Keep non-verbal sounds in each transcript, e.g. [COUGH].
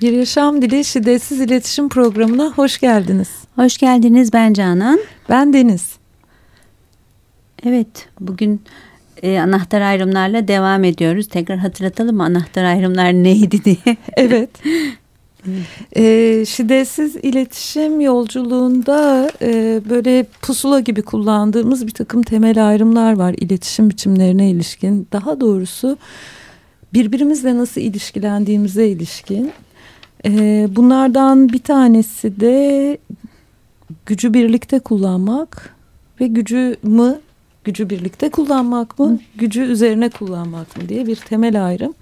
Bir Yaşam Dili Şiddetsiz İletişim Programı'na hoş geldiniz. Hoş geldiniz ben Canan. Ben Deniz. Evet bugün e, anahtar ayrımlarla devam ediyoruz. Tekrar hatırlatalım mı anahtar ayrımlar neydi diye. [LAUGHS] Evet. e, şiddetsiz iletişim yolculuğunda e, böyle pusula gibi kullandığımız bir takım temel ayrımlar var iletişim biçimlerine ilişkin. Daha doğrusu birbirimizle nasıl ilişkilendiğimize ilişkin. E, bunlardan bir tanesi de gücü birlikte kullanmak ve gücü mü gücü birlikte kullanmak mı, gücü üzerine kullanmak mı diye bir temel ayrım.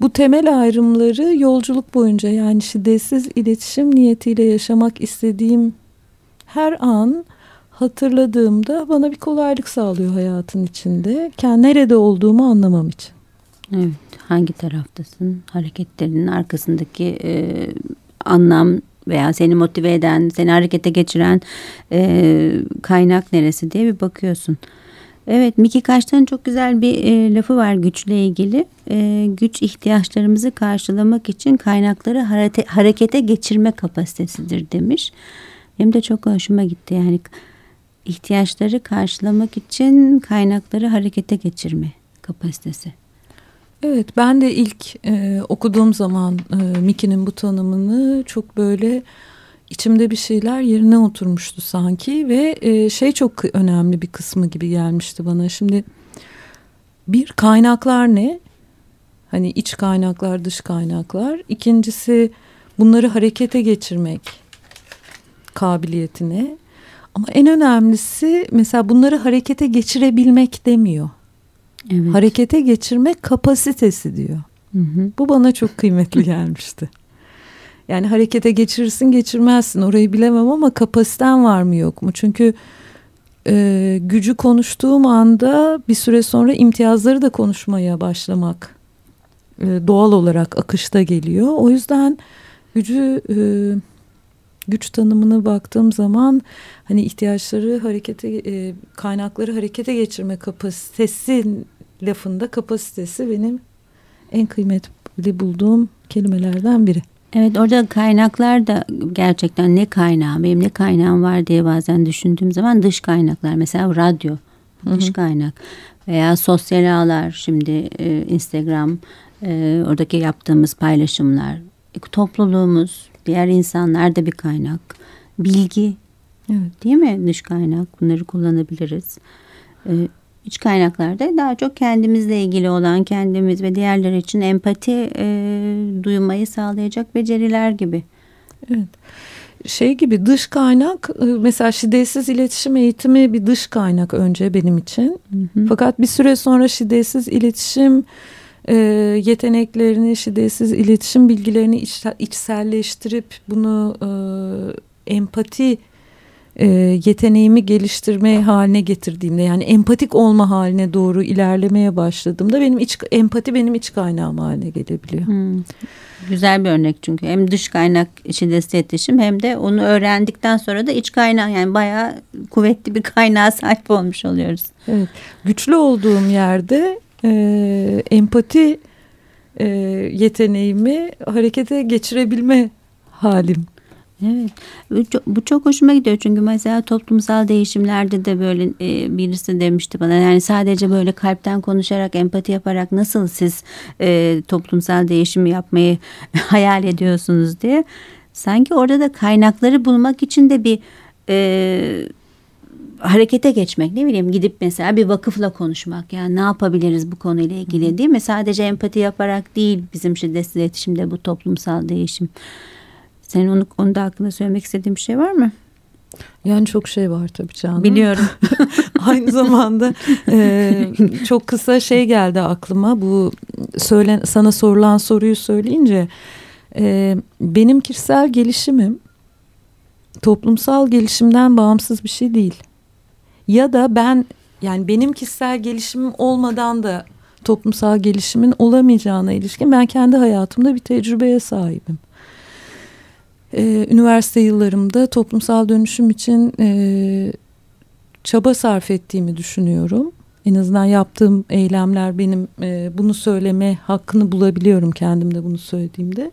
Bu temel ayrımları yolculuk boyunca yani şiddetsiz iletişim niyetiyle yaşamak istediğim her an hatırladığımda bana bir kolaylık sağlıyor hayatın içinde. Kendi nerede olduğumu anlamam için. Evet, hangi taraftasın? Hareketlerinin arkasındaki e, anlam veya seni motive eden, seni harekete geçiren e, kaynak neresi diye bir bakıyorsun. Evet Miki Kaş'tan çok güzel bir e, lafı var güçle ilgili. E, güç ihtiyaçlarımızı karşılamak için kaynakları harete, harekete geçirme kapasitesidir demiş. Hem de çok hoşuma gitti yani ihtiyaçları karşılamak için kaynakları harekete geçirme kapasitesi. Evet ben de ilk e, okuduğum zaman e, Mickey'nin bu tanımını çok böyle içimde bir şeyler yerine oturmuştu sanki ve e, şey çok önemli bir kısmı gibi gelmişti bana. Şimdi bir kaynaklar ne? Hani iç kaynaklar, dış kaynaklar. İkincisi bunları harekete geçirmek kabiliyetine. Ama en önemlisi mesela bunları harekete geçirebilmek demiyor. Evet. Harekete geçirmek kapasitesi diyor. Hı hı. Bu bana çok kıymetli [LAUGHS] gelmişti. Yani harekete geçirirsin geçirmezsin orayı bilemem ama kapasiten var mı yok mu? Çünkü e, gücü konuştuğum anda bir süre sonra imtiyazları da konuşmaya başlamak e, doğal olarak akışta geliyor. O yüzden gücü e, güç tanımına baktığım zaman hani ihtiyaçları harekete e, kaynakları harekete geçirme kapasitesi lafında kapasitesi benim en kıymetli bulduğum kelimelerden biri. Evet orada kaynaklar da gerçekten ne kaynağı benim ne kaynağım var diye bazen düşündüğüm zaman dış kaynaklar mesela radyo dış Hı -hı. kaynak veya sosyal ağlar şimdi e, Instagram e, oradaki yaptığımız paylaşımlar e, topluluğumuz diğer insanlar da bir kaynak bilgi evet. değil mi dış kaynak bunları kullanabiliriz. E, İç kaynaklarda daha çok kendimizle ilgili olan kendimiz ve diğerleri için empati e, duymayı sağlayacak beceriler gibi. Evet. Şey gibi dış kaynak e, mesela şiddetsiz iletişim eğitimi bir dış kaynak önce benim için. Hı hı. Fakat bir süre sonra şiddetsiz iletişim e, yeteneklerini, şiddetsiz iletişim bilgilerini iç, içselleştirip bunu e, empati e, yeteneğimi geliştirme haline getirdiğimde yani empatik olma haline doğru ilerlemeye başladığımda benim iç empati benim iç kaynağım haline gelebiliyor. Hmm. Güzel bir örnek çünkü hem dış kaynak içinde iletişim hem de onu öğrendikten sonra da iç kaynak yani bayağı kuvvetli bir kaynağa sahip olmuş oluyoruz. Evet. Güçlü olduğum yerde e, empati e, yeteneğimi harekete geçirebilme halim Evet. Bu çok, hoşuma gidiyor çünkü mesela toplumsal değişimlerde de böyle e, birisi demişti bana yani sadece böyle kalpten konuşarak empati yaparak nasıl siz e, toplumsal değişimi yapmayı [LAUGHS] hayal ediyorsunuz diye sanki orada da kaynakları bulmak için de bir e, harekete geçmek ne bileyim gidip mesela bir vakıfla konuşmak yani ne yapabiliriz bu konuyla ilgili değil mi? Sadece empati yaparak değil bizim şiddetsiz iletişimde bu toplumsal değişim senin onu, onu da hakkında söylemek istediğin bir şey var mı? Yani çok şey var tabii canım. Biliyorum. [LAUGHS] Aynı zamanda e, çok kısa şey geldi aklıma. Bu söylen sana sorulan soruyu söyleyince e, benim kişisel gelişimim toplumsal gelişimden bağımsız bir şey değil. Ya da ben yani benim kişisel gelişimim olmadan da toplumsal gelişimin olamayacağına ilişkin ben kendi hayatımda bir tecrübeye sahibim e, üniversite yıllarımda toplumsal dönüşüm için e, çaba sarf ettiğimi düşünüyorum. En azından yaptığım eylemler benim e, bunu söyleme hakkını bulabiliyorum kendimde bunu söylediğimde.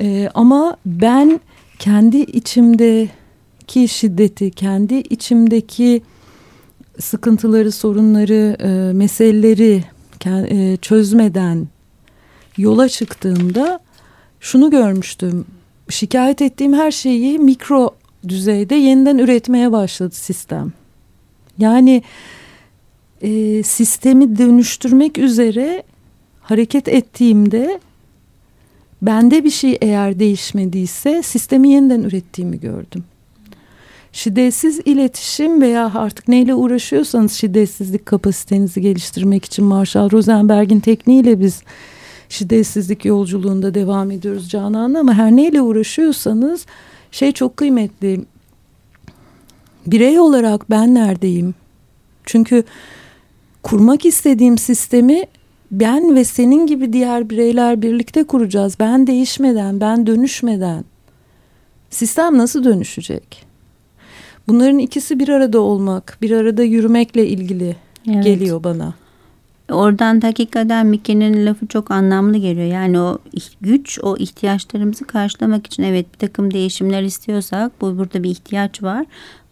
E, ama ben kendi içimdeki şiddeti, kendi içimdeki sıkıntıları, sorunları, e, meseleleri e, çözmeden yola çıktığımda şunu görmüştüm. Şikayet ettiğim her şeyi mikro düzeyde yeniden üretmeye başladı sistem. Yani e, sistemi dönüştürmek üzere hareket ettiğimde bende bir şey eğer değişmediyse sistemi yeniden ürettiğimi gördüm. Şiddetsiz iletişim veya artık neyle uğraşıyorsanız şiddetsizlik kapasitenizi geliştirmek için Marshall Rosenberg'in tekniğiyle biz şiddetsizlik yolculuğunda devam ediyoruz Canan ama her neyle uğraşıyorsanız şey çok kıymetli. Birey olarak ben neredeyim? Çünkü kurmak istediğim sistemi ben ve senin gibi diğer bireyler birlikte kuracağız. Ben değişmeden, ben dönüşmeden sistem nasıl dönüşecek? Bunların ikisi bir arada olmak, bir arada yürümekle ilgili evet. geliyor bana. Oradan hakikaten Mickey'nin lafı çok anlamlı geliyor. Yani o güç, o ihtiyaçlarımızı karşılamak için evet bir takım değişimler istiyorsak bu burada bir ihtiyaç var.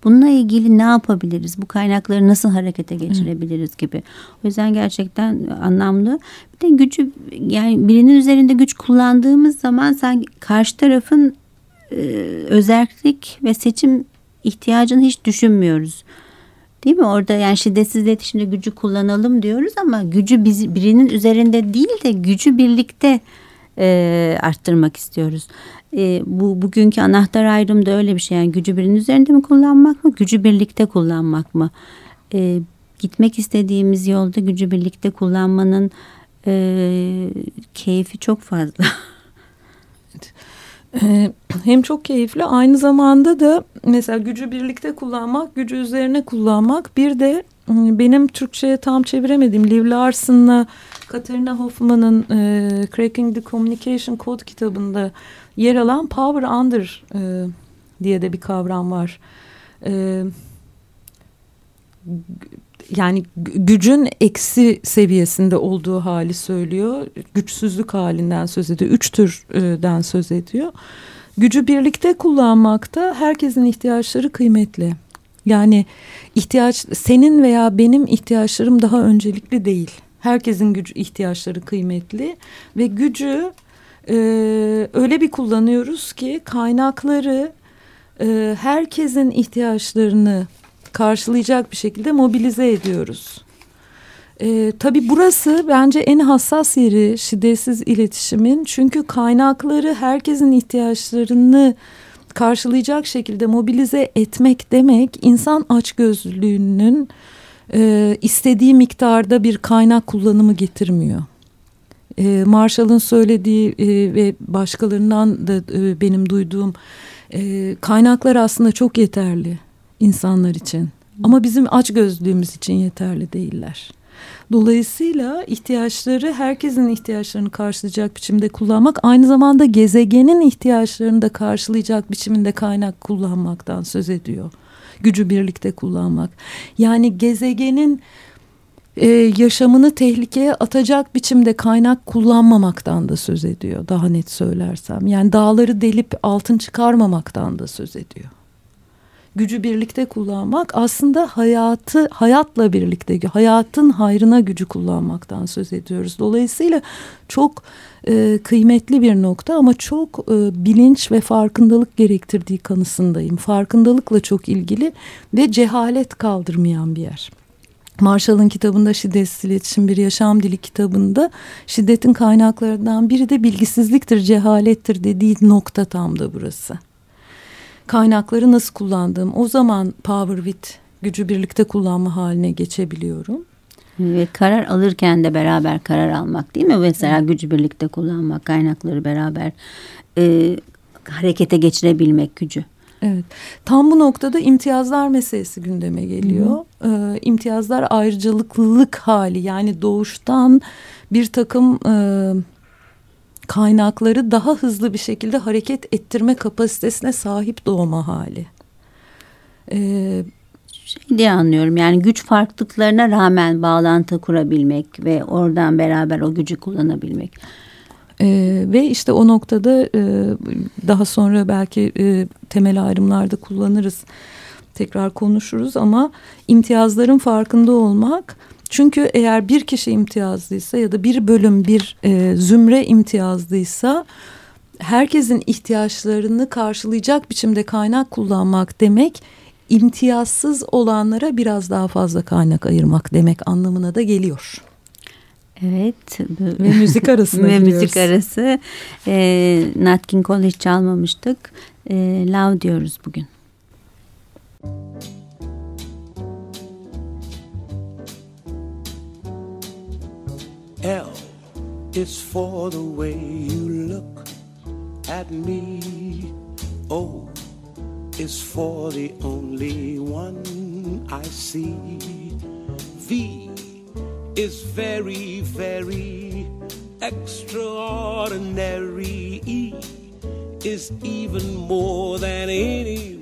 Bununla ilgili ne yapabiliriz? Bu kaynakları nasıl harekete geçirebiliriz gibi. O yüzden gerçekten anlamlı. Bir de gücü yani birinin üzerinde güç kullandığımız zaman sanki karşı tarafın e, özellik ve seçim ihtiyacını hiç düşünmüyoruz. Değil mi? Orada yani şiddetsiz iletişimde gücü kullanalım diyoruz ama gücü biz, birinin üzerinde değil de gücü birlikte e, arttırmak istiyoruz. E, bu bugünkü anahtar ayrım da öyle bir şey. Yani gücü birinin üzerinde mi kullanmak mı? Gücü birlikte kullanmak mı? E, gitmek istediğimiz yolda gücü birlikte kullanmanın e, keyfi çok fazla. [LAUGHS] Hem çok keyifli aynı zamanda da mesela gücü birlikte kullanmak, gücü üzerine kullanmak bir de ıı, benim Türkçe'ye tam çeviremediğim Liv Larson'la Katerina Hoffman'ın e, Cracking the Communication Code kitabında yer alan Power Under e, diye de bir kavram var. E, yani gücün eksi seviyesinde olduğu hali söylüyor. Güçsüzlük halinden söz ediyor. Üç türden söz ediyor. Gücü birlikte kullanmakta herkesin ihtiyaçları kıymetli. Yani ihtiyaç senin veya benim ihtiyaçlarım daha öncelikli değil. Herkesin gücü ihtiyaçları kıymetli ve gücü e, öyle bir kullanıyoruz ki kaynakları e, herkesin ihtiyaçlarını karşılayacak bir şekilde mobilize ediyoruz. Ee, tabii burası bence en hassas yeri şiddetsiz iletişimin. Çünkü kaynakları herkesin ihtiyaçlarını karşılayacak şekilde mobilize etmek demek insan açgözlülüğünün e, istediği miktarda bir kaynak kullanımı getirmiyor. E, Marshall'ın söylediği e, ve başkalarından da e, benim duyduğum e, kaynaklar aslında çok yeterli insanlar için. Ama bizim aç gözlüğümüz için yeterli değiller. Dolayısıyla ihtiyaçları herkesin ihtiyaçlarını karşılayacak biçimde kullanmak aynı zamanda gezegenin ihtiyaçlarını da karşılayacak biçimde kaynak kullanmaktan söz ediyor. Gücü birlikte kullanmak. Yani gezegenin e, yaşamını tehlikeye atacak biçimde kaynak kullanmamaktan da söz ediyor. Daha net söylersem. Yani dağları delip altın çıkarmamaktan da söz ediyor gücü birlikte kullanmak aslında hayatı hayatla birlikte hayatın hayrına gücü kullanmaktan söz ediyoruz. Dolayısıyla çok e, kıymetli bir nokta ama çok e, bilinç ve farkındalık gerektirdiği kanısındayım. Farkındalıkla çok ilgili ve cehalet kaldırmayan bir yer. Marshall'ın kitabında Şiddetsiz İletişim Bir Yaşam Dili kitabında şiddetin kaynaklarından biri de bilgisizliktir, cehalettir dediği nokta tam da burası kaynakları nasıl kullandığım o zaman power with gücü birlikte kullanma haline geçebiliyorum. Ve karar alırken de beraber karar almak değil mi? Mesela gücü birlikte kullanmak, kaynakları beraber e, harekete geçirebilmek gücü. Evet. Tam bu noktada imtiyazlar meselesi gündeme geliyor. Ee, imtiyazlar ayrıcalıklılık hali yani doğuştan bir takım e, kaynakları daha hızlı bir şekilde hareket ettirme kapasitesine sahip doğma hali. Ee, şey diye anlıyorum yani güç farklılıklarına rağmen bağlantı kurabilmek ve oradan beraber o gücü kullanabilmek. Ee, ve işte o noktada e, daha sonra belki e, temel ayrımlarda kullanırız tekrar konuşuruz ama imtiyazların farkında olmak çünkü eğer bir kişi imtiyazlıysa ya da bir bölüm bir e, zümre imtiyazlıysa herkesin ihtiyaçlarını karşılayacak biçimde kaynak kullanmak demek imtiyazsız olanlara biraz daha fazla kaynak ayırmak demek anlamına da geliyor. Evet. Ve müzik arasına [LAUGHS] Ve müzik arası. E, Nat King Cole hiç çalmamıştık. E, Love diyoruz bugün. L is for the way you look at me. O is for the only one I see. V is very, very extraordinary. E is even more than anyone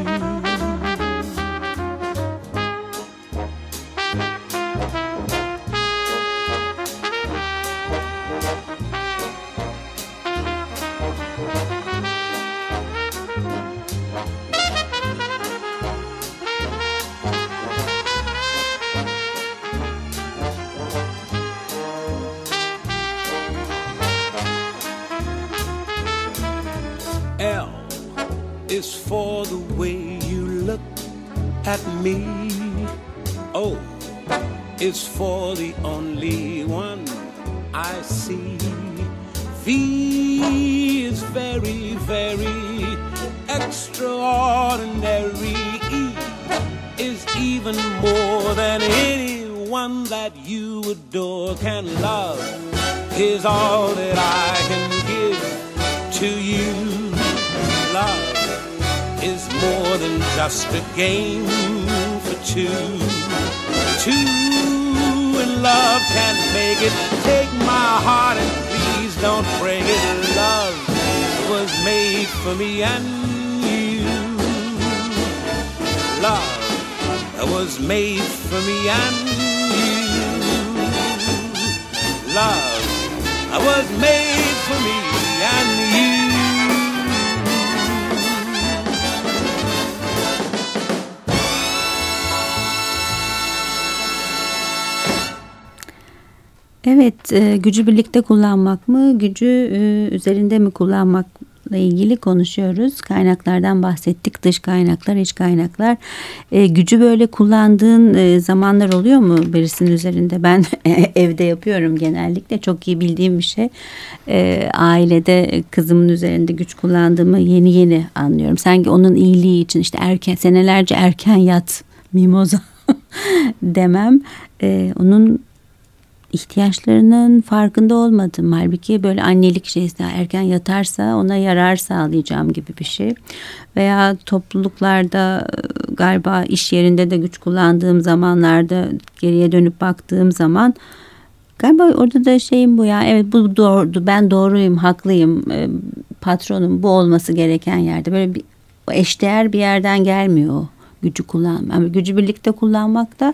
V is very, very extraordinary. E is even more than anyone that you adore can love. Is all that I can give to you. Love is more than just a game for two. Two in love can make it. Take my heart and don't break it. Love was made for me and you. Love was made for me and you. Love was made for me Evet, e, gücü birlikte kullanmak mı, gücü e, üzerinde mi kullanmakla ilgili konuşuyoruz. Kaynaklardan bahsettik, dış kaynaklar, iç kaynaklar. E, gücü böyle kullandığın e, zamanlar oluyor mu birisinin üzerinde? Ben [LAUGHS] evde yapıyorum genellikle, çok iyi bildiğim bir şey. E, ailede kızımın üzerinde güç kullandığımı yeni yeni anlıyorum. Sanki onun iyiliği için işte erken, senelerce erken yat mimoza [LAUGHS] demem. E, onun ihtiyaçlarının farkında olmadım. Halbuki böyle annelik şeysi erken yatarsa ona yarar sağlayacağım gibi bir şey. Veya topluluklarda e, galiba iş yerinde de güç kullandığım zamanlarda geriye dönüp baktığım zaman galiba orada da şeyim bu ya evet bu doğru ben doğruyum haklıyım e, patronum bu olması gereken yerde böyle bir eşdeğer bir yerden gelmiyor gücü kullanmak. Yani gücü birlikte kullanmak da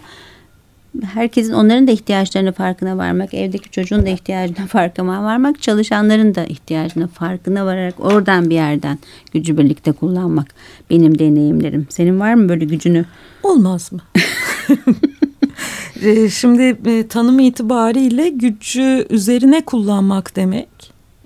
herkesin onların da ihtiyaçlarını farkına varmak, evdeki çocuğun da ihtiyacına [LAUGHS] farkına varmak, çalışanların da ihtiyacına farkına vararak oradan bir yerden gücü birlikte kullanmak benim deneyimlerim. Senin var mı böyle gücünü? Olmaz mı? [LAUGHS] E, şimdi e, tanım itibariyle gücü üzerine kullanmak demek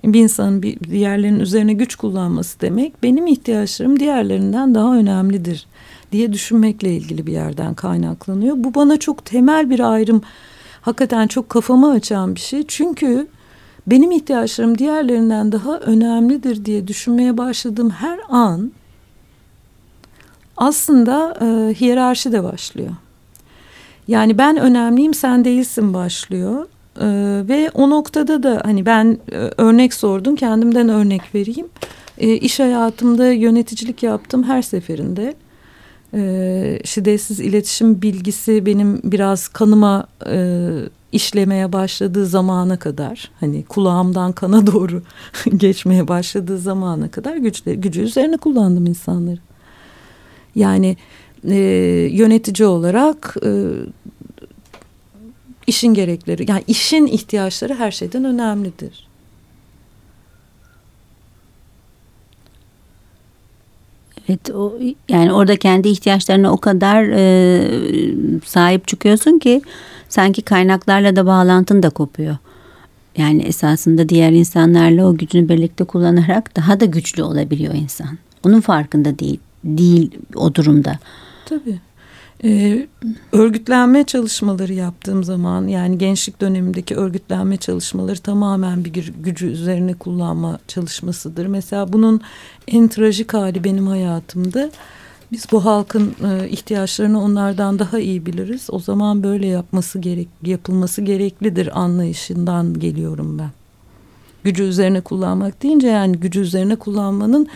bir insanın bir diğerlerinin üzerine güç kullanması demek benim ihtiyaçlarım diğerlerinden daha önemlidir diye düşünmekle ilgili bir yerden kaynaklanıyor. Bu bana çok temel bir ayrım hakikaten çok kafamı açan bir şey. Çünkü benim ihtiyaçlarım diğerlerinden daha önemlidir diye düşünmeye başladığım her an aslında e, hiyerarşi de başlıyor. Yani ben önemliyim sen değilsin başlıyor. Ee, ve o noktada da hani ben e, örnek sordum kendimden örnek vereyim. E, iş hayatımda yöneticilik yaptım her seferinde. E, şiddetsiz iletişim bilgisi benim biraz kanıma e, işlemeye başladığı zamana kadar hani kulağımdan kana doğru [LAUGHS] geçmeye başladığı zamana kadar güçle, gücü üzerine kullandım insanları. Yani e, yönetici olarak e, işin gerekleri yani işin ihtiyaçları her şeyden önemlidir. Evet o yani orada kendi ihtiyaçlarına o kadar e, sahip çıkıyorsun ki sanki kaynaklarla da bağlantın da kopuyor. Yani esasında diğer insanlarla o gücünü birlikte kullanarak daha da güçlü olabiliyor insan. Onun farkında değil değil o durumda. Tabii. Ee, örgütlenme çalışmaları yaptığım zaman yani gençlik dönemindeki örgütlenme çalışmaları tamamen bir gücü üzerine kullanma çalışmasıdır. Mesela bunun en trajik hali benim hayatımda. Biz bu halkın e, ihtiyaçlarını onlardan daha iyi biliriz. O zaman böyle yapması gerek, yapılması gereklidir anlayışından geliyorum ben. Gücü üzerine kullanmak deyince yani gücü üzerine kullanmanın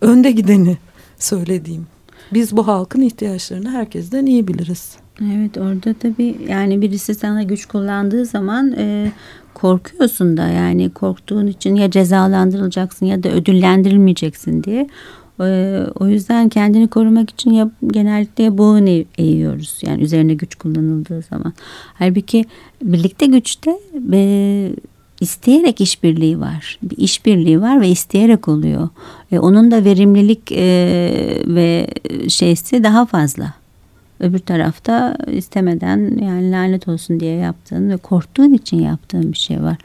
önde gideni söylediğim. Biz bu halkın ihtiyaçlarını herkesten iyi biliriz. Evet orada tabii yani birisi sana güç kullandığı zaman e, korkuyorsun da yani korktuğun için ya cezalandırılacaksın ya da ödüllendirilmeyeceksin diye. E, o yüzden kendini korumak için ya, genellikle boğun eğiyoruz yani üzerine güç kullanıldığı zaman. Halbuki birlikte güçte e, isteyerek işbirliği var. Bir işbirliği var ve isteyerek oluyor. E, onun da verimlilik e, ve şeysi daha fazla. Öbür tarafta istemeden yani lanet olsun diye yaptığın ve korktuğun için yaptığın bir şey var.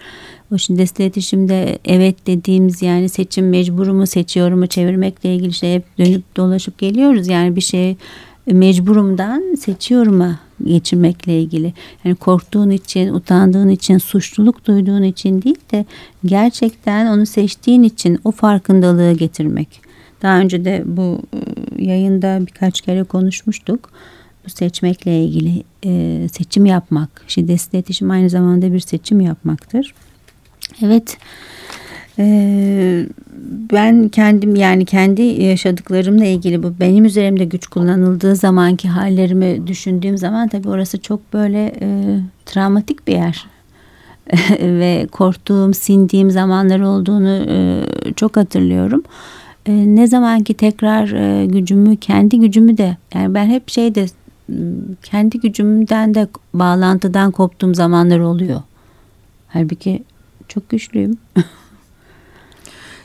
O şiddetli iletişimde evet dediğimiz yani seçim mecburumu seçiyorumu çevirmekle ilgili şey hep dönüp dolaşıp geliyoruz. Yani bir şey mecburumdan seçiyorum'a geçirmekle ilgili. Yani korktuğun için, utandığın için, suçluluk duyduğun için değil de gerçekten onu seçtiğin için o farkındalığı getirmek. Daha önce de bu ıı, yayında birkaç kere konuşmuştuk. Bu seçmekle ilgili e, seçim yapmak, şiddetli iletişim aynı zamanda bir seçim yapmaktır. Evet. Ee, ben kendim yani kendi yaşadıklarımla ilgili bu benim üzerimde güç kullanıldığı zamanki hallerimi düşündüğüm zaman tabii orası çok böyle e, travmatik bir yer [LAUGHS] ve korktuğum, sindiğim zamanlar olduğunu e, çok hatırlıyorum. E, ne zamanki tekrar e, gücümü, kendi gücümü de yani ben hep şeyde kendi gücümden de bağlantıdan koptuğum zamanlar oluyor. Halbuki çok güçlüyüm. [LAUGHS]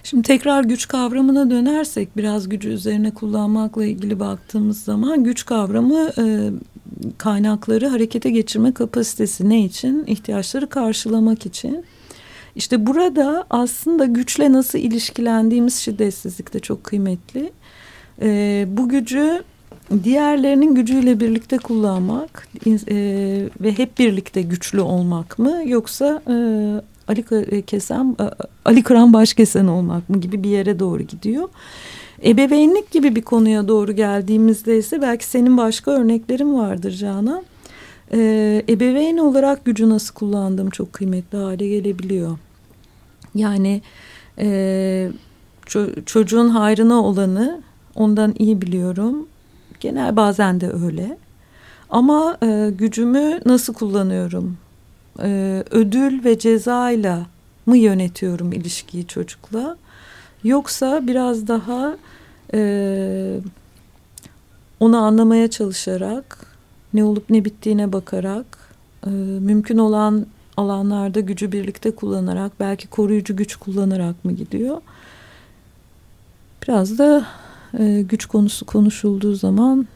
Şimdi tekrar güç kavramına dönersek biraz gücü üzerine kullanmakla ilgili baktığımız zaman güç kavramı e, kaynakları harekete geçirme kapasitesi ne için? İhtiyaçları karşılamak için. İşte burada aslında güçle nasıl ilişkilendiğimiz şiddetsizlik de çok kıymetli. E, bu gücü diğerlerinin gücüyle birlikte kullanmak e, ve hep birlikte güçlü olmak mı yoksa e, Ali e, Kesen, e, Ali Kıran Başkesen olmak mı gibi bir yere doğru gidiyor. Ebeveynlik gibi bir konuya doğru geldiğimizde ise belki senin başka örneklerin vardır Canan. Ee, ebeveyn olarak gücü nasıl kullandığım çok kıymetli hale gelebiliyor. Yani e, ço çocuğun hayrına olanı ondan iyi biliyorum. Genel bazen de öyle. Ama e, gücümü nasıl kullanıyorum? E, ödül ve cezayla mı yönetiyorum ilişkiyi çocukla? Yoksa biraz daha e, onu anlamaya çalışarak, ne olup ne bittiğine bakarak, e, mümkün olan alanlarda gücü birlikte kullanarak, belki koruyucu güç kullanarak mı gidiyor? Biraz da e, güç konusu konuşulduğu zaman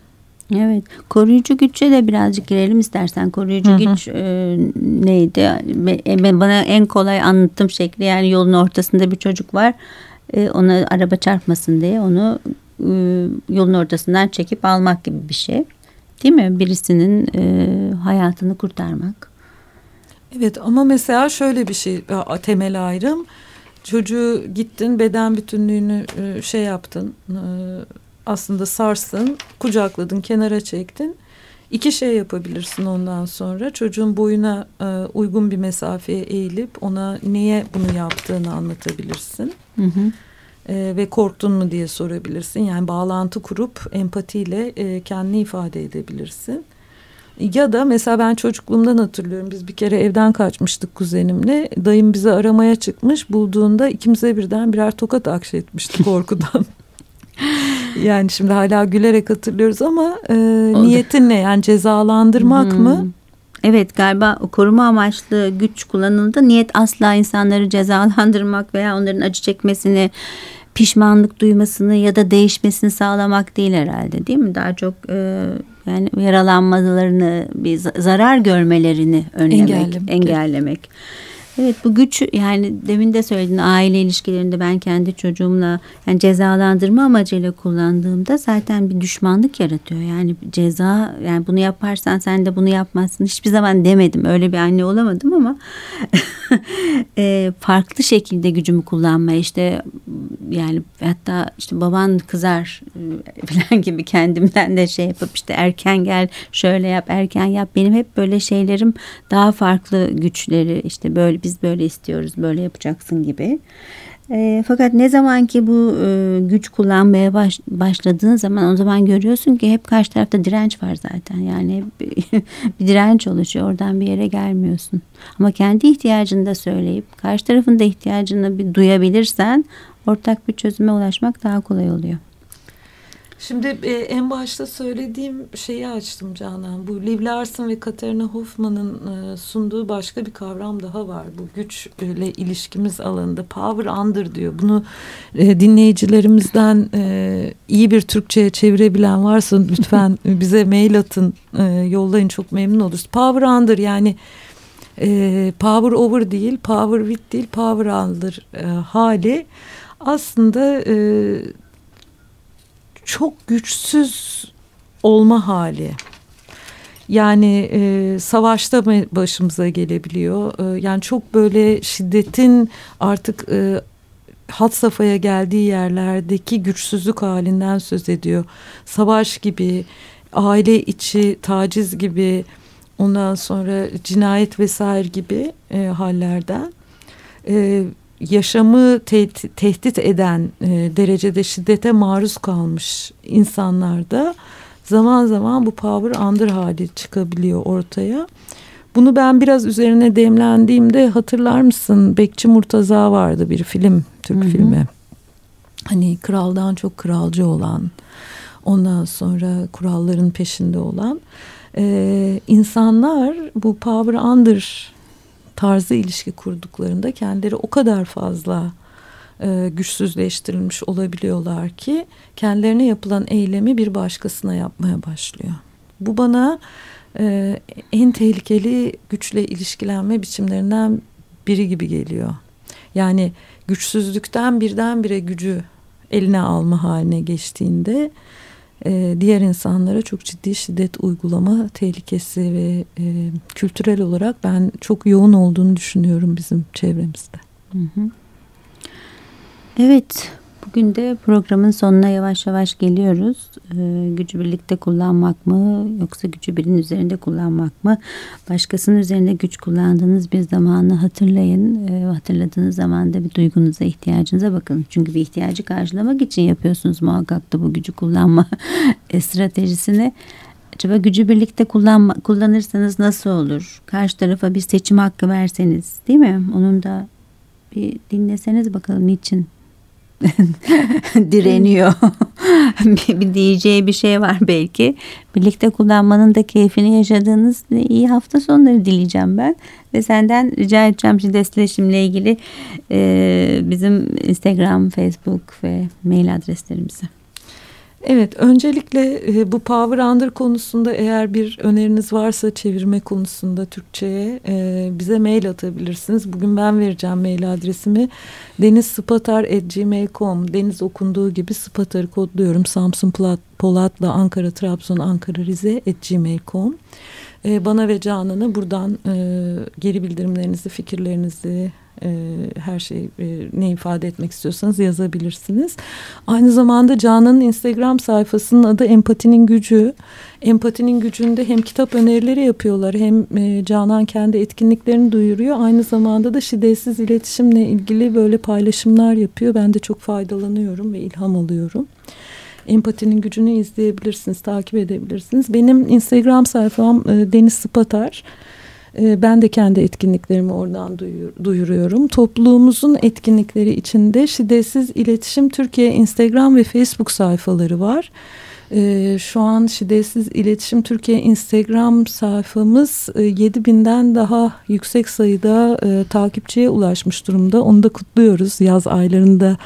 Evet. Koruyucu güçe de birazcık girelim istersen. Koruyucu hı hı. güç e, neydi? Ben, bana en kolay anlattığım şekli yani yolun ortasında bir çocuk var. E, ona araba çarpmasın diye onu e, yolun ortasından çekip almak gibi bir şey. Değil mi? Birisinin e, hayatını kurtarmak. Evet ama mesela şöyle bir şey temel ayrım. Çocuğu gittin beden bütünlüğünü e, şey yaptın e, aslında sarstın, kucakladın, kenara çektin. İki şey yapabilirsin ondan sonra. Çocuğun boyuna e, uygun bir mesafeye eğilip ona niye bunu yaptığını anlatabilirsin. Hı hı. e, ve korktun mu diye sorabilirsin. Yani bağlantı kurup empatiyle e, kendini ifade edebilirsin. Ya da mesela ben çocukluğumdan hatırlıyorum. Biz bir kere evden kaçmıştık kuzenimle. Dayım bizi aramaya çıkmış. Bulduğunda ikimize birden birer tokat akşetmişti korkudan. [LAUGHS] yani şimdi hala gülerek hatırlıyoruz ama e, niyetin ne? Yani cezalandırmak hmm. mı? Evet galiba koruma amaçlı güç kullanıldı. Niyet asla insanları cezalandırmak veya onların acı çekmesini, pişmanlık duymasını ya da değişmesini sağlamak değil herhalde değil mi? Daha çok e, yani yaralanmalarını, bir zarar görmelerini önlemek, engellemek. engellemek. Evet bu güç yani demin de söyledin aile ilişkilerinde ben kendi çocuğumla yani cezalandırma amacıyla kullandığımda zaten bir düşmanlık yaratıyor. Yani ceza yani bunu yaparsan sen de bunu yapmazsın. Hiçbir zaman demedim öyle bir anne olamadım ama [LAUGHS] e, farklı şekilde gücümü kullanma işte yani hatta işte baban kızar e, [LAUGHS] falan gibi kendimden de şey yapıp işte erken gel şöyle yap erken yap benim hep böyle şeylerim daha farklı güçleri işte böyle biz böyle istiyoruz böyle yapacaksın gibi. E, fakat ne zaman ki bu e, güç kullanmaya baş, başladığın zaman o zaman görüyorsun ki hep karşı tarafta direnç var zaten. Yani [LAUGHS] bir direnç oluşuyor. Oradan bir yere gelmiyorsun. Ama kendi ihtiyacını da söyleyip karşı tarafın da ihtiyacını bir duyabilirsen ortak bir çözüme ulaşmak daha kolay oluyor. Şimdi e, en başta söylediğim şeyi açtım Canan. Bu Liv Larson ve Katarina Hoffman'ın e, sunduğu başka bir kavram daha var. Bu güçle ilişkimiz alanında power under diyor. Bunu e, dinleyicilerimizden e, iyi bir Türkçe'ye çevirebilen varsa [LAUGHS] lütfen bize mail atın, e, yollayın çok memnun oluruz. Power under yani e, power over değil, power with değil, power under e, hali aslında e, çok güçsüz olma hali. Yani e, savaşta başımıza gelebiliyor. E, yani çok böyle şiddetin artık e, hat safhaya geldiği yerlerdeki güçsüzlük halinden söz ediyor. Savaş gibi, aile içi taciz gibi, ondan sonra cinayet vesaire gibi e, hallerden. E, yaşamı te tehdit eden e, derecede şiddete maruz kalmış insanlarda zaman zaman bu power under hali çıkabiliyor ortaya. Bunu ben biraz üzerine demlendiğimde hatırlar mısın? Bekçi Murtaza vardı bir film, Türk Hı -hı. filmi. Hani kraldan çok kralcı olan, ondan sonra kuralların peşinde olan e, insanlar bu power under tarzı ilişki kurduklarında kendileri o kadar fazla e, güçsüzleştirilmiş olabiliyorlar ki kendilerine yapılan eylemi bir başkasına yapmaya başlıyor. Bu bana e, en tehlikeli güçle ilişkilenme biçimlerinden biri gibi geliyor. Yani güçsüzlükten birdenbire gücü eline alma haline geçtiğinde e, diğer insanlara çok ciddi şiddet uygulama tehlikesi ve e, kültürel olarak ben çok yoğun olduğunu düşünüyorum bizim çevremizde. Hı hı. Evet, Bugün de programın sonuna yavaş yavaş geliyoruz. Ee, gücü birlikte kullanmak mı yoksa gücü birinin üzerinde kullanmak mı? Başkasının üzerinde güç kullandığınız bir zamanı hatırlayın. Ee, hatırladığınız zaman da bir duygunuza, ihtiyacınıza bakın. Çünkü bir ihtiyacı karşılamak için yapıyorsunuz muhakkak da bu gücü kullanma [LAUGHS] stratejisini. Acaba gücü birlikte kullanma, kullanırsanız nasıl olur? Karşı tarafa bir seçim hakkı verseniz değil mi? Onun da bir dinleseniz bakalım niçin [LAUGHS] direniyor. [LAUGHS] bir, diyeceği bir şey var belki. Birlikte kullanmanın da keyfini yaşadığınız iyi hafta sonları dileyeceğim ben. Ve senden rica edeceğim şiddetleşimle ilgili e, bizim Instagram, Facebook ve mail adreslerimizi. Evet, öncelikle e, bu Power Under konusunda eğer bir öneriniz varsa çevirme konusunda Türkçe'ye e, bize mail atabilirsiniz. Bugün ben vereceğim mail adresimi denizspatar.gmail.com Deniz okunduğu gibi Spatar'ı kodluyorum. Samsun Polat'la Ankara, Trabzon, Ankara, Rize at E, bana ve Canan'a buradan e, geri bildirimlerinizi, fikirlerinizi, e, her şey ne ifade etmek istiyorsanız yazabilirsiniz. Aynı zamanda Canan'ın Instagram sayfasının adı Empatinin Gücü. Empatinin gücünde hem kitap önerileri yapıyorlar hem e, Canan kendi etkinliklerini duyuruyor. Aynı zamanda da şiddetsiz iletişimle ilgili böyle paylaşımlar yapıyor. Ben de çok faydalanıyorum ve ilham alıyorum. Empatinin gücünü izleyebilirsiniz, takip edebilirsiniz. Benim Instagram sayfam e, Deniz Spatar. E, ben de kendi etkinliklerimi oradan duyur, duyuruyorum. Topluluğumuzun etkinlikleri içinde Şiddetsiz İletişim Türkiye Instagram ve Facebook sayfaları var. E, şu an Şiddetsiz İletişim Türkiye Instagram sayfamız e, 7000'den daha yüksek sayıda e, takipçiye ulaşmış durumda. Onu da kutluyoruz. Yaz aylarında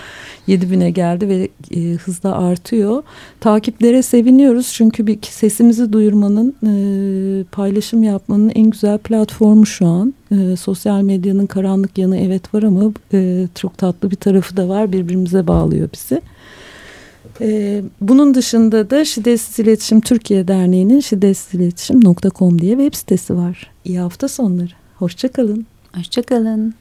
7000'e geldi ve e, hızla artıyor. Takiplere seviniyoruz çünkü bir sesimizi duyurmanın, e, paylaşım yapmanın en güzel platformu şu an. E, sosyal medyanın karanlık yanı evet var ama e, çok tatlı bir tarafı da var. Birbirimize bağlıyor bizi. Ee, bunun dışında da Şiddetsiz İletişim Türkiye Derneği'nin şiddetsizletişim.com diye web sitesi var. İyi hafta sonları. Hoşçakalın. Hoşçakalın.